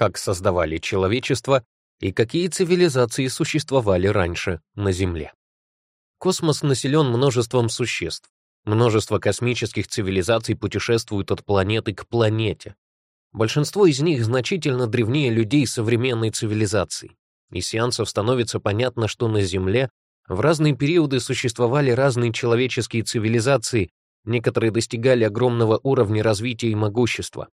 как создавали человечество и какие цивилизации существовали раньше на Земле. Космос населен множеством существ. Множество космических цивилизаций путешествуют от планеты к планете. Большинство из них значительно древнее людей современной цивилизации. Из сеансов становится понятно, что на Земле в разные периоды существовали разные человеческие цивилизации, некоторые достигали огромного уровня развития и могущества.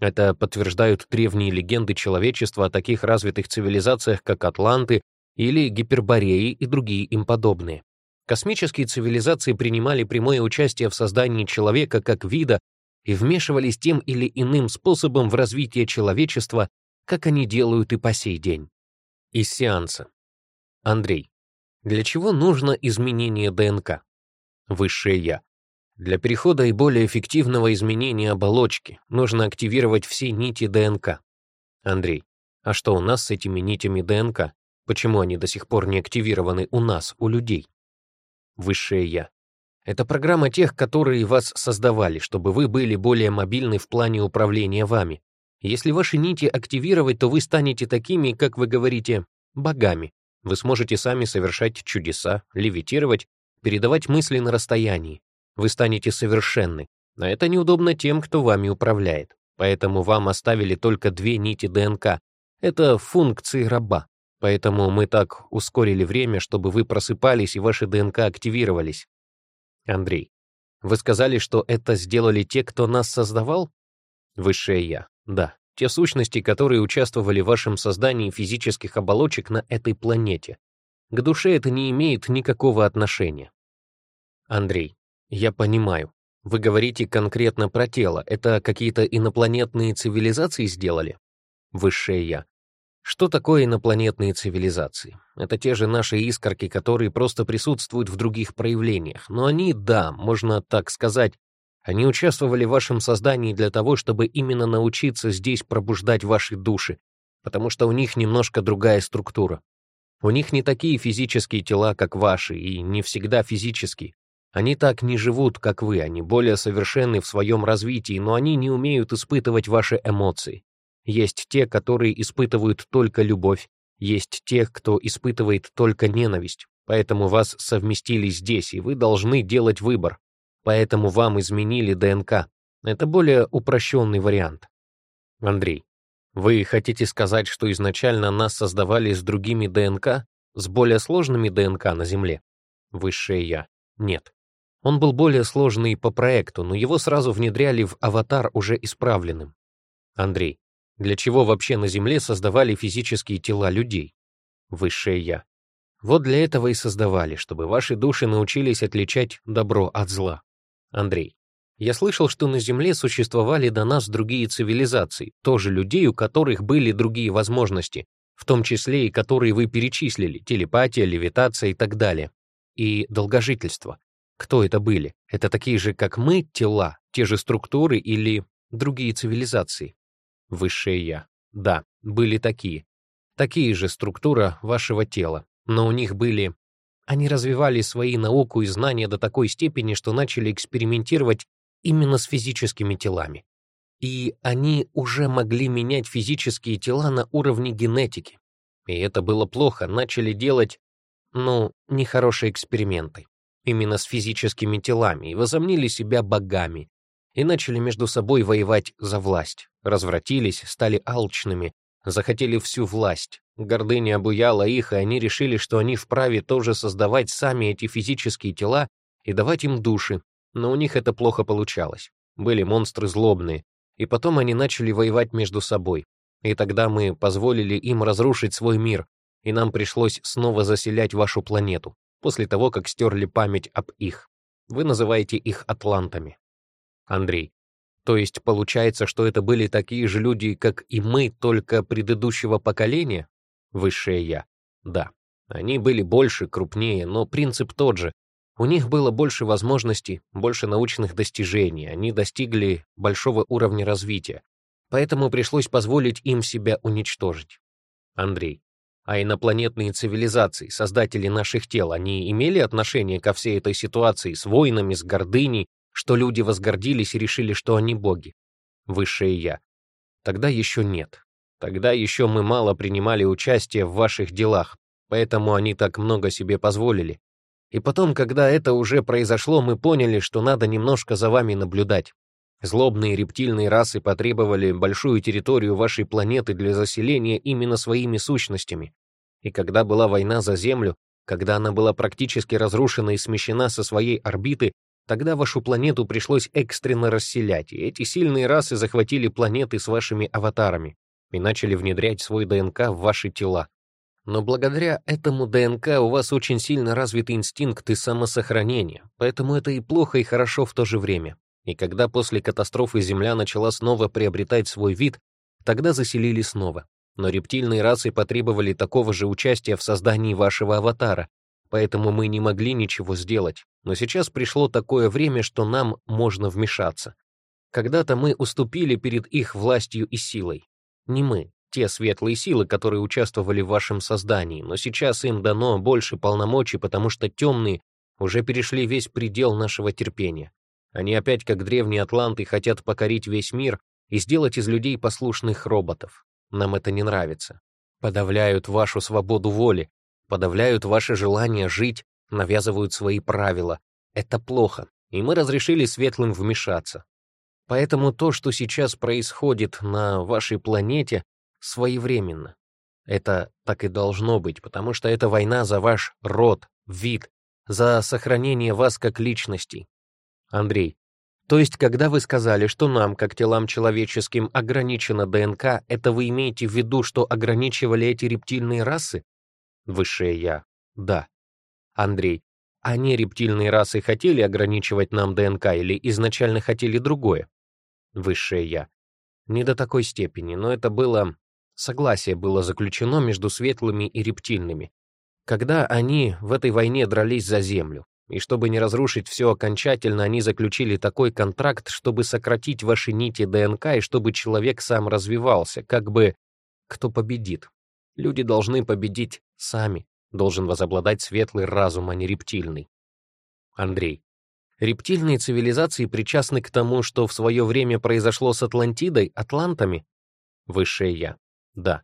Это подтверждают древние легенды человечества о таких развитых цивилизациях, как Атланты или Гипербореи и другие им подобные. Космические цивилизации принимали прямое участие в создании человека как вида и вмешивались тем или иным способом в развитие человечества, как они делают и по сей день. Из сеанса. Андрей. Для чего нужно изменение ДНК? Высшее Я. Для перехода и более эффективного изменения оболочки нужно активировать все нити ДНК. Андрей, а что у нас с этими нитями ДНК? Почему они до сих пор не активированы у нас, у людей? Высшее Я. Это программа тех, которые вас создавали, чтобы вы были более мобильны в плане управления вами. Если ваши нити активировать, то вы станете такими, как вы говорите, богами. Вы сможете сами совершать чудеса, левитировать, передавать мысли на расстоянии. Вы станете совершенны. А это неудобно тем, кто вами управляет. Поэтому вам оставили только две нити ДНК. Это функции раба. Поэтому мы так ускорили время, чтобы вы просыпались и ваши ДНК активировались. Андрей, вы сказали, что это сделали те, кто нас создавал? Высшее Я. Да. Те сущности, которые участвовали в вашем создании физических оболочек на этой планете. К душе это не имеет никакого отношения. Андрей, я понимаю. Вы говорите конкретно про тело. Это какие-то инопланетные цивилизации сделали? Высшее я. Что такое инопланетные цивилизации? Это те же наши искорки, которые просто присутствуют в других проявлениях. Но они, да, можно так сказать, они участвовали в вашем создании для того, чтобы именно научиться здесь пробуждать ваши души, потому что у них немножко другая структура. У них не такие физические тела, как ваши, и не всегда физические. Они так не живут, как вы, они более совершенны в своем развитии, но они не умеют испытывать ваши эмоции. Есть те, которые испытывают только любовь, есть те, кто испытывает только ненависть. Поэтому вас совместили здесь, и вы должны делать выбор. Поэтому вам изменили ДНК. Это более упрощенный вариант. Андрей, вы хотите сказать, что изначально нас создавали с другими ДНК, с более сложными ДНК на Земле? Высшее Я. Нет. Он был более сложный по проекту, но его сразу внедряли в аватар уже исправленным. Андрей, для чего вообще на Земле создавали физические тела людей? Высшее Я. Вот для этого и создавали, чтобы ваши души научились отличать добро от зла. Андрей. Я слышал, что на Земле существовали до нас другие цивилизации, тоже людей, у которых были другие возможности, в том числе и которые вы перечислили, телепатия, левитация и так далее, и долгожительство. Кто это были? Это такие же, как мы, тела, те же структуры или другие цивилизации? Высшее Я. Да, были такие. Такие же структура вашего тела. Но у них были... Они развивали свои науку и знания до такой степени, что начали экспериментировать именно с физическими телами. И они уже могли менять физические тела на уровне генетики. И это было плохо, начали делать, ну, нехорошие эксперименты именно с физическими телами и возомнили себя богами, и начали между собой воевать за власть, развратились, стали алчными, захотели всю власть. Гордыня обуяла их, и они решили, что они вправе тоже создавать сами эти физические тела и давать им души, но у них это плохо получалось. Были монстры злобные, и потом они начали воевать между собой. И тогда мы позволили им разрушить свой мир, и нам пришлось снова заселять вашу планету после того, как стерли память об их. Вы называете их атлантами. Андрей. То есть получается, что это были такие же люди, как и мы, только предыдущего поколения? Высшее Я. Да. Они были больше, крупнее, но принцип тот же. У них было больше возможностей, больше научных достижений, они достигли большого уровня развития. Поэтому пришлось позволить им себя уничтожить. Андрей а инопланетные цивилизации, создатели наших тел, они имели отношение ко всей этой ситуации с войнами, с гордыней, что люди возгордились и решили, что они боги? Высшее Я. Тогда еще нет. Тогда еще мы мало принимали участие в ваших делах, поэтому они так много себе позволили. И потом, когда это уже произошло, мы поняли, что надо немножко за вами наблюдать. Злобные рептильные расы потребовали большую территорию вашей планеты для заселения именно своими сущностями. И когда была война за Землю, когда она была практически разрушена и смещена со своей орбиты, тогда вашу планету пришлось экстренно расселять, и эти сильные расы захватили планеты с вашими аватарами и начали внедрять свой ДНК в ваши тела. Но благодаря этому ДНК у вас очень сильно развиты инстинкты самосохранения, поэтому это и плохо, и хорошо в то же время. И когда после катастрофы Земля начала снова приобретать свой вид, тогда заселили снова. Но рептильные расы потребовали такого же участия в создании вашего аватара, поэтому мы не могли ничего сделать. Но сейчас пришло такое время, что нам можно вмешаться. Когда-то мы уступили перед их властью и силой. Не мы, те светлые силы, которые участвовали в вашем создании, но сейчас им дано больше полномочий, потому что темные уже перешли весь предел нашего терпения. Они опять, как древние атланты, хотят покорить весь мир и сделать из людей послушных роботов. Нам это не нравится. Подавляют вашу свободу воли, подавляют ваше желание жить, навязывают свои правила. Это плохо, и мы разрешили светлым вмешаться. Поэтому то, что сейчас происходит на вашей планете, своевременно. Это так и должно быть, потому что это война за ваш род, вид, за сохранение вас как личностей, Андрей. То есть, когда вы сказали, что нам, как телам человеческим, ограничена ДНК, это вы имеете в виду, что ограничивали эти рептильные расы? Высшее Я. Да. Андрей. Они, рептильные расы, хотели ограничивать нам ДНК или изначально хотели другое? Высшее Я. Не до такой степени, но это было... Согласие было заключено между светлыми и рептильными, когда они в этой войне дрались за землю. И чтобы не разрушить все окончательно, они заключили такой контракт, чтобы сократить ваши нити ДНК и чтобы человек сам развивался, как бы кто победит. Люди должны победить сами, должен возобладать светлый разум, а не рептильный. Андрей. Рептильные цивилизации причастны к тому, что в свое время произошло с Атлантидой, атлантами? Высшее Я. Да.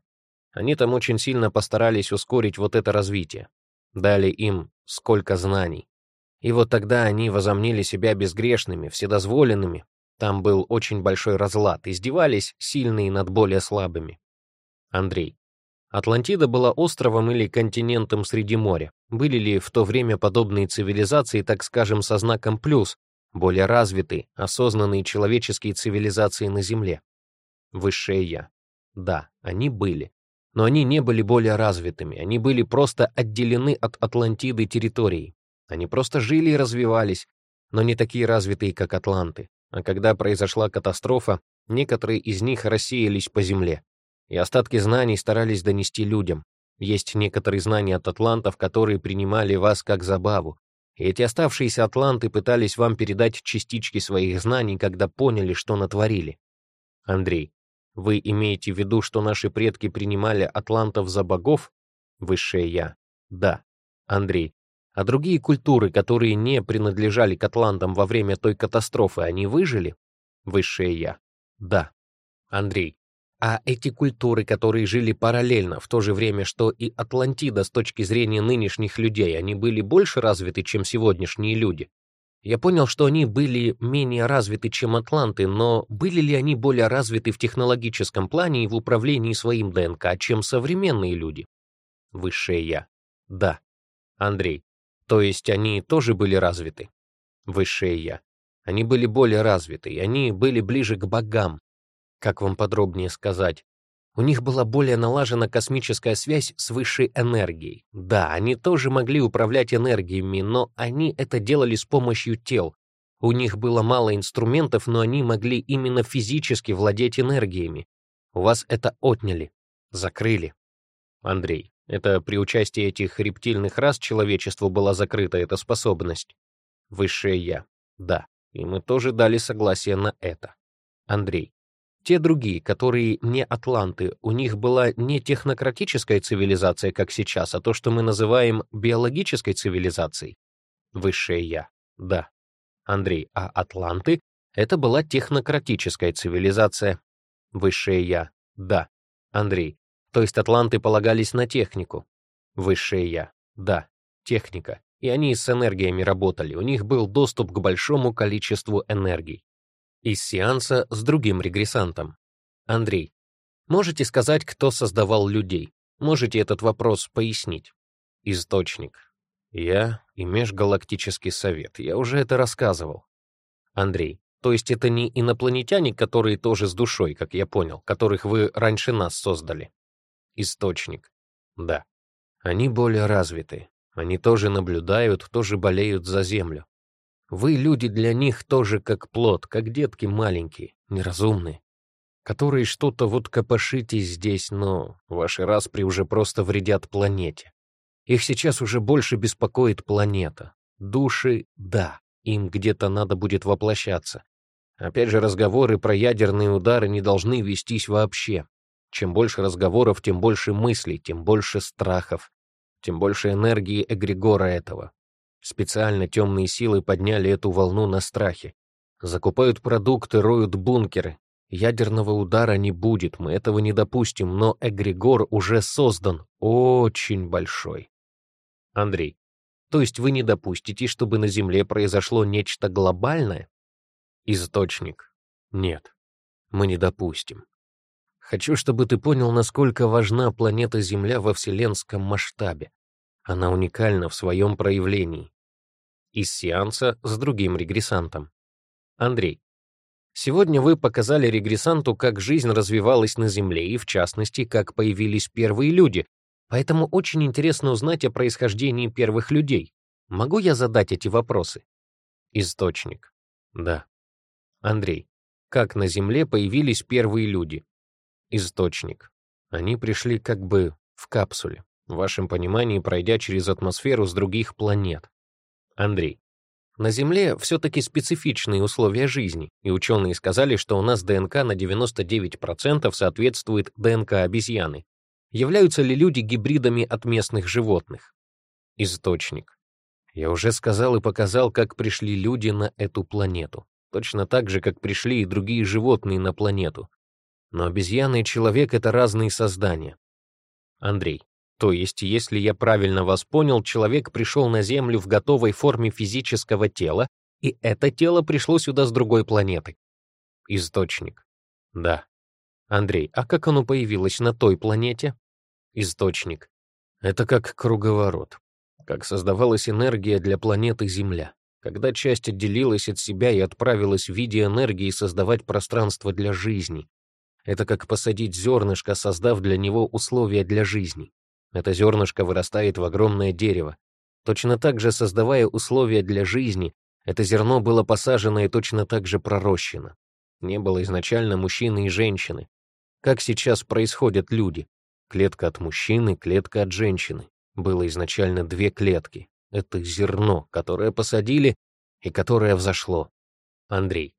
Они там очень сильно постарались ускорить вот это развитие. Дали им сколько знаний. И вот тогда они возомнили себя безгрешными, вседозволенными. Там был очень большой разлад, издевались сильные над более слабыми. Андрей. Атлантида была островом или континентом среди моря. Были ли в то время подобные цивилизации, так скажем, со знаком «плюс», более развитые, осознанные человеческие цивилизации на Земле? Высшее Я. Да, они были. Но они не были более развитыми, они были просто отделены от Атлантиды территорией. Они просто жили и развивались, но не такие развитые, как атланты. А когда произошла катастрофа, некоторые из них рассеялись по земле, и остатки знаний старались донести людям. Есть некоторые знания от атлантов, которые принимали вас как забаву. И эти оставшиеся атланты пытались вам передать частички своих знаний, когда поняли, что натворили. Андрей, вы имеете в виду, что наши предки принимали атлантов за богов? Высшее Я. Да. Андрей, а другие культуры, которые не принадлежали к атлантам во время той катастрофы, они выжили? Высшее Я. Да. Андрей. А эти культуры, которые жили параллельно в то же время, что и Атлантида с точки зрения нынешних людей, они были больше развиты, чем сегодняшние люди? Я понял, что они были менее развиты, чем атланты, но были ли они более развиты в технологическом плане и в управлении своим ДНК, чем современные люди? Высшее Я. Да. Андрей. То есть они тоже были развиты. Высшие я. Они были более развиты, и они были ближе к богам. Как вам подробнее сказать? У них была более налажена космическая связь с высшей энергией. Да, они тоже могли управлять энергиями, но они это делали с помощью тел. У них было мало инструментов, но они могли именно физически владеть энергиями. У вас это отняли, закрыли. Андрей. Это при участии этих рептильных рас человечеству была закрыта эта способность. Высшее Я. Да. И мы тоже дали согласие на это. Андрей. Те другие, которые не атланты, у них была не технократическая цивилизация, как сейчас, а то, что мы называем биологической цивилизацией. Высшее Я. Да. Андрей. А атланты — это была технократическая цивилизация. Высшее Я. Да. Андрей. То есть атланты полагались на технику. Высшее я. Да, техника. И они с энергиями работали, у них был доступ к большому количеству энергий. Из сеанса с другим регрессантом. Андрей, можете сказать, кто создавал людей? Можете этот вопрос пояснить? Источник. Я и Межгалактический совет. Я уже это рассказывал. Андрей, то есть это не инопланетяне, которые тоже с душой, как я понял, которых вы раньше нас создали? источник. Да, они более развиты. Они тоже наблюдают, тоже болеют за землю. Вы, люди, для них тоже как плод, как детки маленькие, неразумные, которые что-то вот копошитесь здесь, но ваши распри уже просто вредят планете. Их сейчас уже больше беспокоит планета. Души — да, им где-то надо будет воплощаться. Опять же, разговоры про ядерные удары не должны вестись вообще. Чем больше разговоров, тем больше мыслей, тем больше страхов, тем больше энергии эгрегора этого. Специально темные силы подняли эту волну на страхе. Закупают продукты, роют бункеры. Ядерного удара не будет, мы этого не допустим, но эгрегор уже создан, очень большой. Андрей, то есть вы не допустите, чтобы на Земле произошло нечто глобальное? Источник. Нет, мы не допустим. Хочу, чтобы ты понял, насколько важна планета Земля во вселенском масштабе. Она уникальна в своем проявлении. Из сеанса с другим регрессантом. Андрей. Сегодня вы показали регрессанту, как жизнь развивалась на Земле и, в частности, как появились первые люди, поэтому очень интересно узнать о происхождении первых людей. Могу я задать эти вопросы? Источник. Да. Андрей. Как на Земле появились первые люди? источник. Они пришли как бы в капсуле, в вашем понимании пройдя через атмосферу с других планет. Андрей. На Земле все-таки специфичные условия жизни, и ученые сказали, что у нас ДНК на 99% соответствует ДНК обезьяны. Являются ли люди гибридами от местных животных? Источник. Я уже сказал и показал, как пришли люди на эту планету. Точно так же, как пришли и другие животные на планету. Но обезьяна и человек — это разные создания. Андрей. То есть, если я правильно вас понял, человек пришел на Землю в готовой форме физического тела, и это тело пришло сюда с другой планеты. Источник. Да. Андрей, а как оно появилось на той планете? Источник. Это как круговорот. Как создавалась энергия для планеты Земля. Когда часть отделилась от себя и отправилась в виде энергии создавать пространство для жизни, это как посадить зернышко, создав для него условия для жизни. Это зернышко вырастает в огромное дерево. Точно так же, создавая условия для жизни, это зерно было посажено и точно так же пророщено. Не было изначально мужчины и женщины. Как сейчас происходят люди? Клетка от мужчины, клетка от женщины. Было изначально две клетки. Это зерно, которое посадили и которое взошло. Андрей.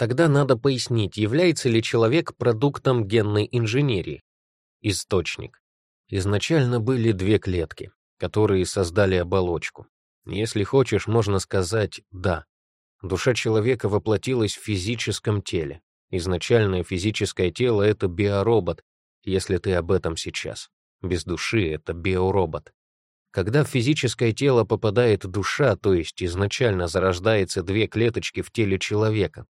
Тогда надо пояснить, является ли человек продуктом генной инженерии. Источник. Изначально были две клетки, которые создали оболочку. Если хочешь, можно сказать «да». Душа человека воплотилась в физическом теле. Изначальное физическое тело — это биоробот, если ты об этом сейчас. Без души — это биоробот. Когда в физическое тело попадает душа, то есть изначально зарождается две клеточки в теле человека,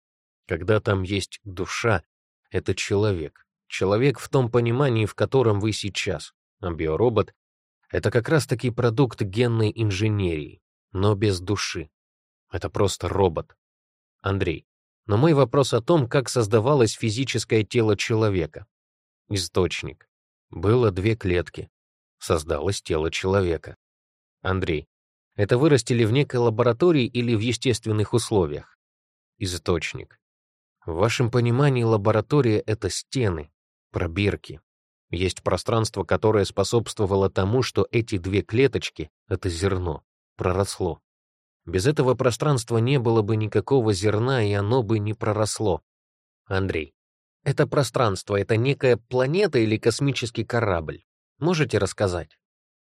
когда там есть душа, это человек. Человек в том понимании, в котором вы сейчас. А биоробот — это как раз-таки продукт генной инженерии, но без души. Это просто робот. Андрей, но мой вопрос о том, как создавалось физическое тело человека. Источник. Было две клетки. Создалось тело человека. Андрей, это вырастили в некой лаборатории или в естественных условиях? Источник. В вашем понимании лаборатория — это стены, пробирки. Есть пространство, которое способствовало тому, что эти две клеточки — это зерно, проросло. Без этого пространства не было бы никакого зерна, и оно бы не проросло. Андрей, это пространство, это некая планета или космический корабль. Можете рассказать?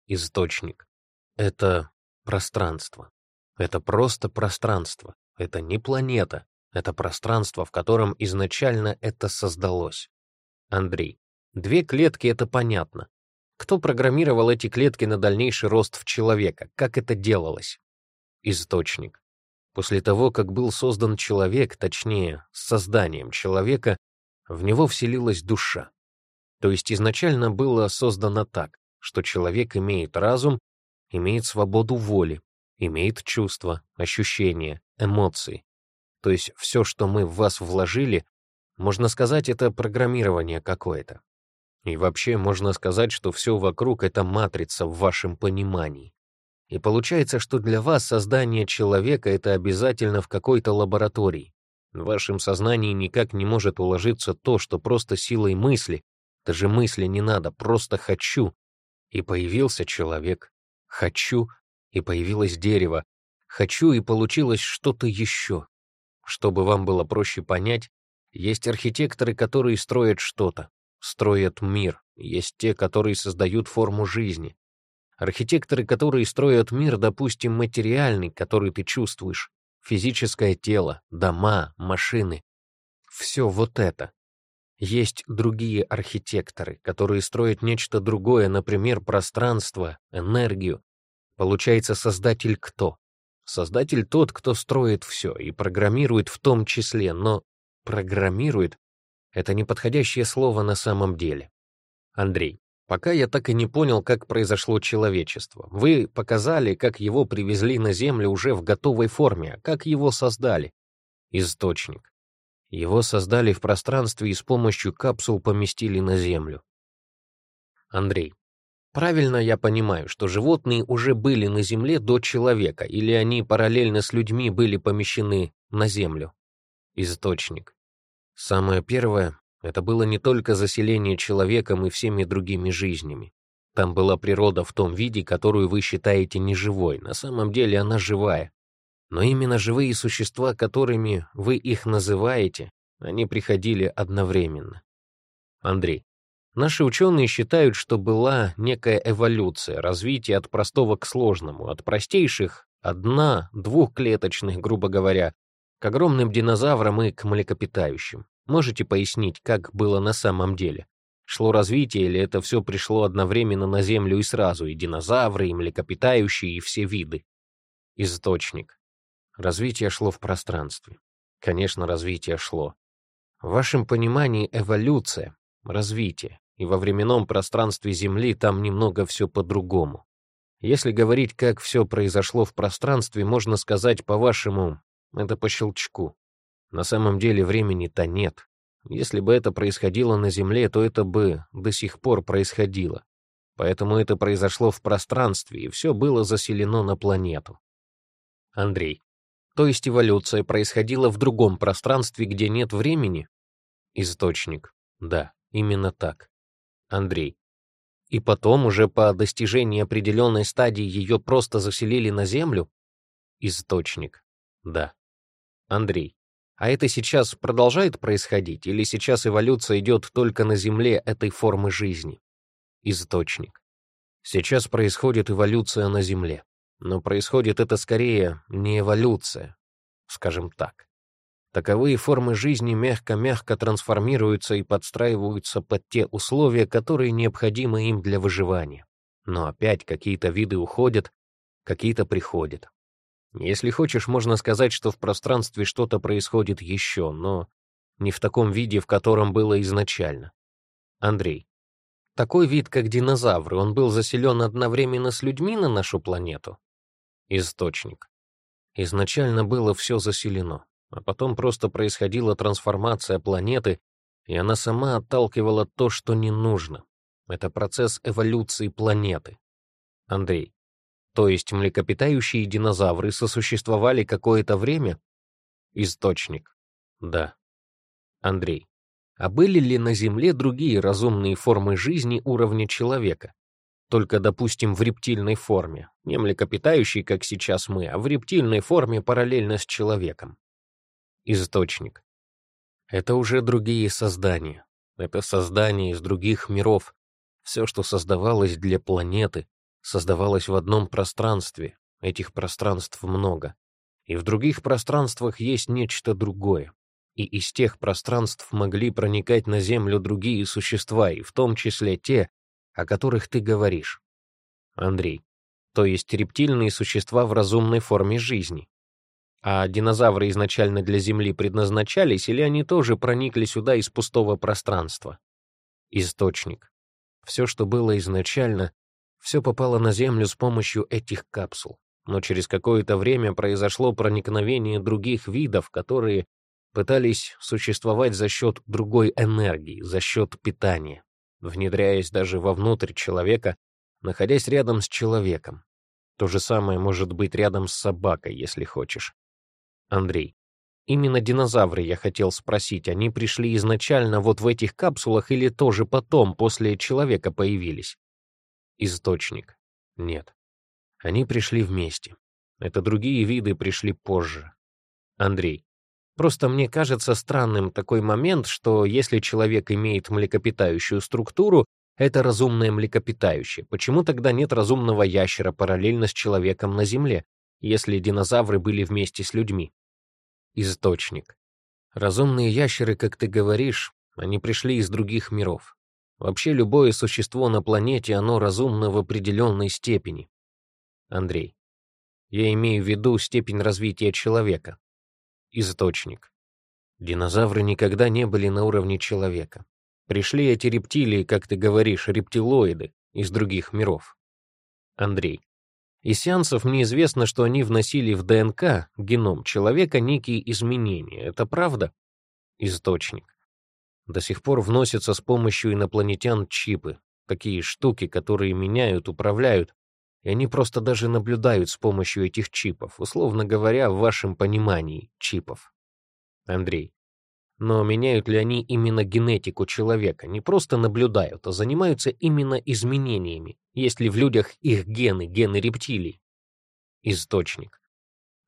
Источник. Это пространство. Это просто пространство. Это не планета это пространство, в котором изначально это создалось. Андрей. Две клетки — это понятно. Кто программировал эти клетки на дальнейший рост в человека? Как это делалось? Источник. После того, как был создан человек, точнее, с созданием человека, в него вселилась душа. То есть изначально было создано так, что человек имеет разум, имеет свободу воли, имеет чувства, ощущения, эмоции, то есть все, что мы в вас вложили, можно сказать, это программирование какое-то. И вообще можно сказать, что все вокруг — это матрица в вашем понимании. И получается, что для вас создание человека — это обязательно в какой-то лаборатории. В вашем сознании никак не может уложиться то, что просто силой мысли, даже мысли не надо, просто «хочу». И появился человек. «Хочу», и появилось дерево. «Хочу», и получилось что-то еще. Чтобы вам было проще понять, есть архитекторы, которые строят что-то, строят мир, есть те, которые создают форму жизни. Архитекторы, которые строят мир, допустим, материальный, который ты чувствуешь, физическое тело, дома, машины. Все вот это. Есть другие архитекторы, которые строят нечто другое, например, пространство, энергию. Получается, создатель кто? Создатель тот, кто строит все и программирует в том числе, но «программирует» — это неподходящее слово на самом деле. Андрей, пока я так и не понял, как произошло человечество. Вы показали, как его привезли на Землю уже в готовой форме, а как его создали. Источник. Его создали в пространстве и с помощью капсул поместили на Землю. Андрей, Правильно я понимаю, что животные уже были на Земле до человека, или они параллельно с людьми были помещены на Землю? Источник. Самое первое — это было не только заселение человеком и всеми другими жизнями. Там была природа в том виде, которую вы считаете неживой. На самом деле она живая. Но именно живые существа, которыми вы их называете, они приходили одновременно. Андрей, Наши ученые считают, что была некая эволюция, развитие от простого к сложному, от простейших, одна, двухклеточных, грубо говоря, к огромным динозаврам и к млекопитающим. Можете пояснить, как было на самом деле? Шло развитие или это все пришло одновременно на Землю и сразу, и динозавры, и млекопитающие, и все виды? Источник. Развитие шло в пространстве. Конечно, развитие шло. В вашем понимании эволюция, развитие, и во временном пространстве Земли там немного все по-другому. Если говорить, как все произошло в пространстве, можно сказать, по-вашему, это по щелчку. На самом деле времени-то нет. Если бы это происходило на Земле, то это бы до сих пор происходило. Поэтому это произошло в пространстве, и все было заселено на планету. Андрей. То есть эволюция происходила в другом пространстве, где нет времени? Источник. Да, именно так. Андрей. И потом, уже по достижении определенной стадии, ее просто заселили на землю? Источник. Да. Андрей. А это сейчас продолжает происходить, или сейчас эволюция идет только на Земле этой формы жизни? Источник. Сейчас происходит эволюция на Земле. Но происходит это скорее не эволюция, скажем так. Таковые формы жизни мягко-мягко трансформируются и подстраиваются под те условия, которые необходимы им для выживания. Но опять какие-то виды уходят, какие-то приходят. Если хочешь, можно сказать, что в пространстве что-то происходит еще, но не в таком виде, в котором было изначально. Андрей. Такой вид, как динозавры, он был заселен одновременно с людьми на нашу планету? Источник. Изначально было все заселено. А потом просто происходила трансформация планеты, и она сама отталкивала то, что не нужно. Это процесс эволюции планеты. Андрей. То есть млекопитающие динозавры сосуществовали какое-то время? Источник. Да. Андрей. А были ли на Земле другие разумные формы жизни уровня человека? Только, допустим, в рептильной форме. Не млекопитающие, как сейчас мы, а в рептильной форме параллельно с человеком источник. Это уже другие создания. Это создания из других миров. Все, что создавалось для планеты, создавалось в одном пространстве. Этих пространств много. И в других пространствах есть нечто другое. И из тех пространств могли проникать на Землю другие существа, и в том числе те, о которых ты говоришь. Андрей. То есть рептильные существа в разумной форме жизни. А динозавры изначально для Земли предназначались, или они тоже проникли сюда из пустого пространства? Источник. Все, что было изначально, все попало на Землю с помощью этих капсул. Но через какое-то время произошло проникновение других видов, которые пытались существовать за счет другой энергии, за счет питания, внедряясь даже вовнутрь человека, находясь рядом с человеком. То же самое может быть рядом с собакой, если хочешь. Андрей. Именно динозавры, я хотел спросить, они пришли изначально вот в этих капсулах или тоже потом, после человека появились? Источник. Нет. Они пришли вместе. Это другие виды пришли позже. Андрей. Просто мне кажется странным такой момент, что если человек имеет млекопитающую структуру, это разумное млекопитающее. Почему тогда нет разумного ящера параллельно с человеком на Земле, если динозавры были вместе с людьми? источник. Разумные ящеры, как ты говоришь, они пришли из других миров. Вообще любое существо на планете, оно разумно в определенной степени. Андрей. Я имею в виду степень развития человека. Источник. Динозавры никогда не были на уровне человека. Пришли эти рептилии, как ты говоришь, рептилоиды, из других миров. Андрей и сеансов мне известно, что они вносили в ДНК, геном человека, некие изменения. Это правда? Источник. До сих пор вносятся с помощью инопланетян чипы. Такие штуки, которые меняют, управляют. И они просто даже наблюдают с помощью этих чипов, условно говоря, в вашем понимании чипов. Андрей но меняют ли они именно генетику человека, не просто наблюдают, а занимаются именно изменениями, есть ли в людях их гены, гены рептилий. Источник.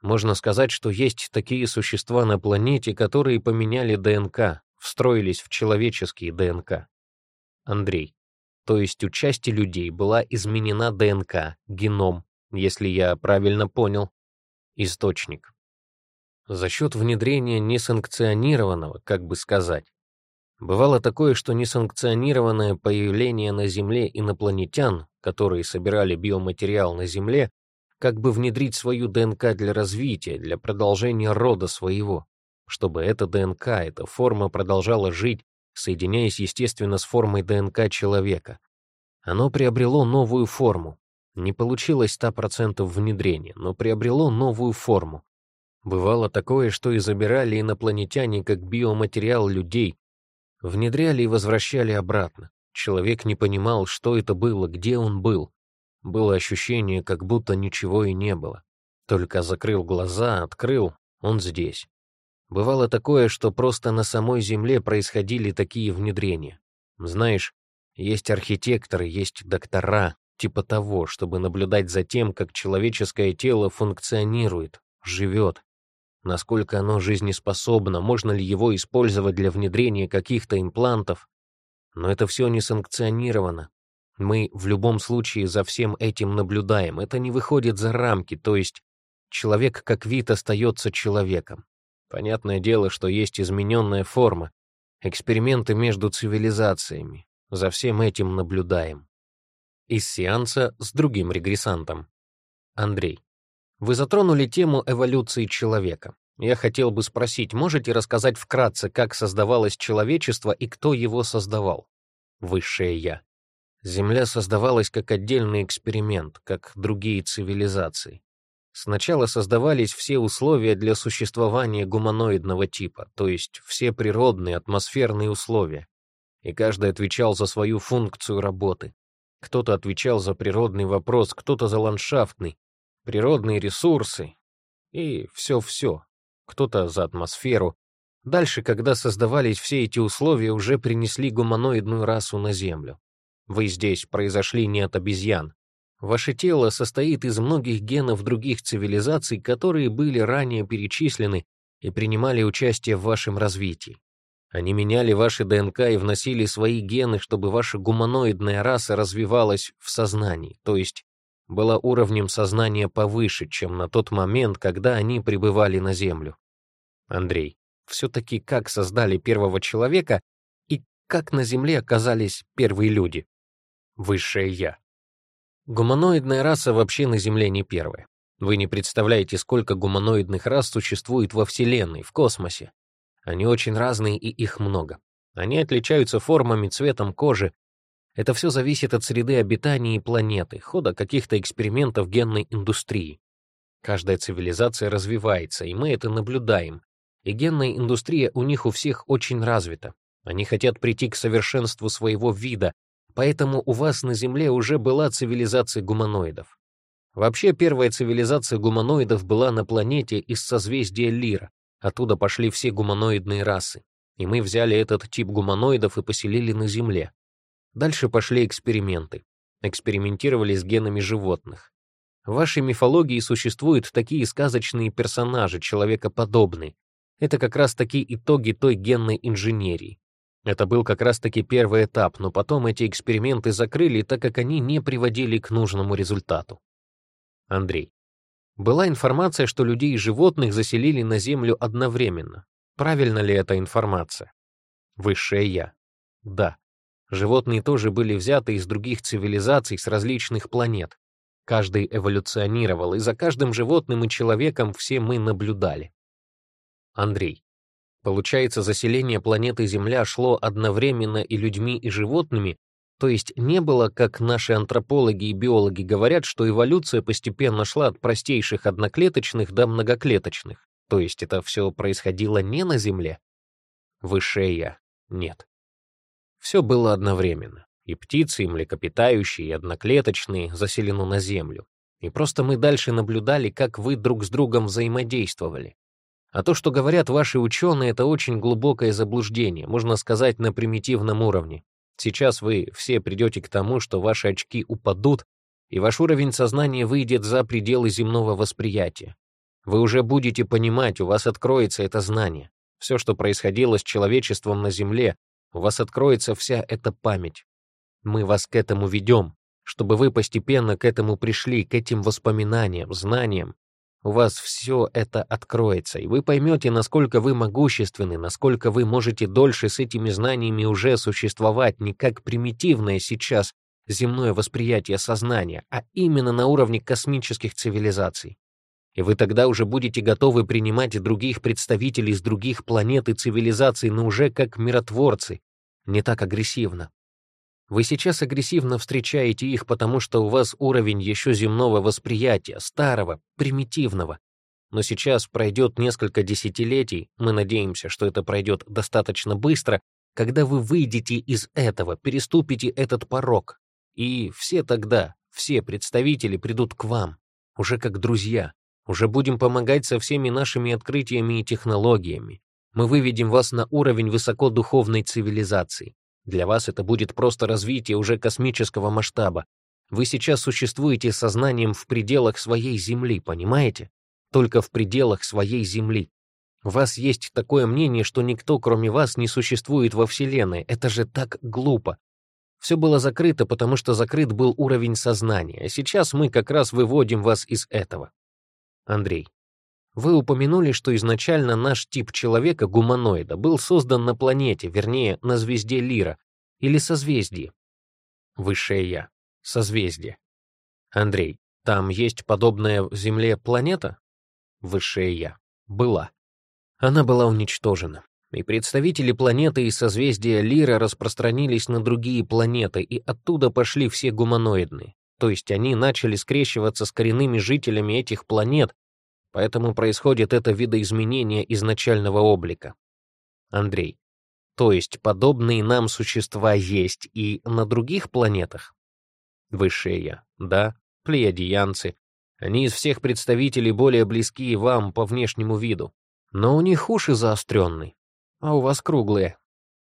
Можно сказать, что есть такие существа на планете, которые поменяли ДНК, встроились в человеческие ДНК. Андрей. То есть у части людей была изменена ДНК, геном, если я правильно понял. Источник за счет внедрения несанкционированного, как бы сказать. Бывало такое, что несанкционированное появление на Земле инопланетян, которые собирали биоматериал на Земле, как бы внедрить свою ДНК для развития, для продолжения рода своего, чтобы эта ДНК, эта форма продолжала жить, соединяясь, естественно, с формой ДНК человека. Оно приобрело новую форму. Не получилось 100% внедрения, но приобрело новую форму, Бывало такое, что и забирали инопланетяне как биоматериал людей, внедряли и возвращали обратно. Человек не понимал, что это было, где он был. Было ощущение, как будто ничего и не было. Только закрыл глаза, открыл, он здесь. Бывало такое, что просто на самой Земле происходили такие внедрения. Знаешь, есть архитекторы, есть доктора, типа того, чтобы наблюдать за тем, как человеческое тело функционирует, живет, насколько оно жизнеспособно, можно ли его использовать для внедрения каких-то имплантов. Но это все не санкционировано. Мы в любом случае за всем этим наблюдаем, это не выходит за рамки, то есть человек как вид остается человеком. Понятное дело, что есть измененная форма, эксперименты между цивилизациями, за всем этим наблюдаем. Из сеанса с другим регрессантом. Андрей. Вы затронули тему эволюции человека. Я хотел бы спросить, можете рассказать вкратце, как создавалось человечество и кто его создавал? Высшее Я. Земля создавалась как отдельный эксперимент, как другие цивилизации. Сначала создавались все условия для существования гуманоидного типа, то есть все природные атмосферные условия. И каждый отвечал за свою функцию работы. Кто-то отвечал за природный вопрос, кто-то за ландшафтный, природные ресурсы и все-все, кто-то за атмосферу. Дальше, когда создавались все эти условия, уже принесли гуманоидную расу на Землю. Вы здесь произошли не от обезьян. Ваше тело состоит из многих генов других цивилизаций, которые были ранее перечислены и принимали участие в вашем развитии. Они меняли ваши ДНК и вносили свои гены, чтобы ваша гуманоидная раса развивалась в сознании, то есть была уровнем сознания повыше, чем на тот момент, когда они пребывали на Землю. Андрей, все-таки как создали первого человека и как на Земле оказались первые люди? Высшее Я. Гуманоидная раса вообще на Земле не первая. Вы не представляете, сколько гуманоидных рас существует во Вселенной, в космосе. Они очень разные и их много. Они отличаются формами, цветом кожи, это все зависит от среды обитания и планеты, хода каких-то экспериментов генной индустрии. Каждая цивилизация развивается, и мы это наблюдаем. И генная индустрия у них у всех очень развита. Они хотят прийти к совершенству своего вида, поэтому у вас на Земле уже была цивилизация гуманоидов. Вообще первая цивилизация гуманоидов была на планете из созвездия Лира. Оттуда пошли все гуманоидные расы. И мы взяли этот тип гуманоидов и поселили на Земле. Дальше пошли эксперименты. Экспериментировали с генами животных. В вашей мифологии существуют такие сказочные персонажи, человекоподобные. Это как раз-таки итоги той генной инженерии. Это был как раз-таки первый этап, но потом эти эксперименты закрыли, так как они не приводили к нужному результату. Андрей. Была информация, что людей и животных заселили на Землю одновременно. Правильно ли эта информация? Высшее Я. Да. Животные тоже были взяты из других цивилизаций с различных планет. Каждый эволюционировал, и за каждым животным и человеком все мы наблюдали. Андрей. Получается, заселение планеты Земля шло одновременно и людьми, и животными, то есть не было, как наши антропологи и биологи говорят, что эволюция постепенно шла от простейших одноклеточных до многоклеточных. То есть это все происходило не на Земле? Высшее «я» — нет. Все было одновременно. И птицы, и млекопитающие, и одноклеточные заселены на Землю. И просто мы дальше наблюдали, как вы друг с другом взаимодействовали. А то, что говорят ваши ученые, это очень глубокое заблуждение, можно сказать, на примитивном уровне. Сейчас вы все придете к тому, что ваши очки упадут, и ваш уровень сознания выйдет за пределы земного восприятия. Вы уже будете понимать, у вас откроется это знание. Все, что происходило с человечеством на Земле, у вас откроется вся эта память. Мы вас к этому ведем, чтобы вы постепенно к этому пришли, к этим воспоминаниям, знаниям. У вас все это откроется, и вы поймете, насколько вы могущественны, насколько вы можете дольше с этими знаниями уже существовать, не как примитивное сейчас земное восприятие сознания, а именно на уровне космических цивилизаций. И вы тогда уже будете готовы принимать других представителей с других планет и цивилизаций, но уже как миротворцы, не так агрессивно. Вы сейчас агрессивно встречаете их, потому что у вас уровень еще земного восприятия, старого, примитивного. Но сейчас пройдет несколько десятилетий, мы надеемся, что это пройдет достаточно быстро, когда вы выйдете из этого, переступите этот порог. И все тогда, все представители придут к вам, уже как друзья, уже будем помогать со всеми нашими открытиями и технологиями. Мы выведем вас на уровень высокодуховной цивилизации. Для вас это будет просто развитие уже космического масштаба. Вы сейчас существуете сознанием в пределах своей Земли, понимаете? Только в пределах своей Земли. У вас есть такое мнение, что никто, кроме вас, не существует во Вселенной. Это же так глупо. Все было закрыто, потому что закрыт был уровень сознания, а сейчас мы как раз выводим вас из этого. Андрей. Вы упомянули, что изначально наш тип человека, гуманоида, был создан на планете, вернее, на звезде Лира, или созвездии. Высшее Я. Созвездие. Андрей, там есть подобная в Земле планета? Высшее Я. Была. Она была уничтожена. И представители планеты и созвездия Лира распространились на другие планеты, и оттуда пошли все гуманоидные. То есть они начали скрещиваться с коренными жителями этих планет, Поэтому происходит это видоизменение изначального облика. Андрей. То есть подобные нам существа есть и на других планетах? Высшее Я. Да, плеядианцы. Они из всех представителей более близкие вам по внешнему виду. Но у них уши заостренные, а у вас круглые,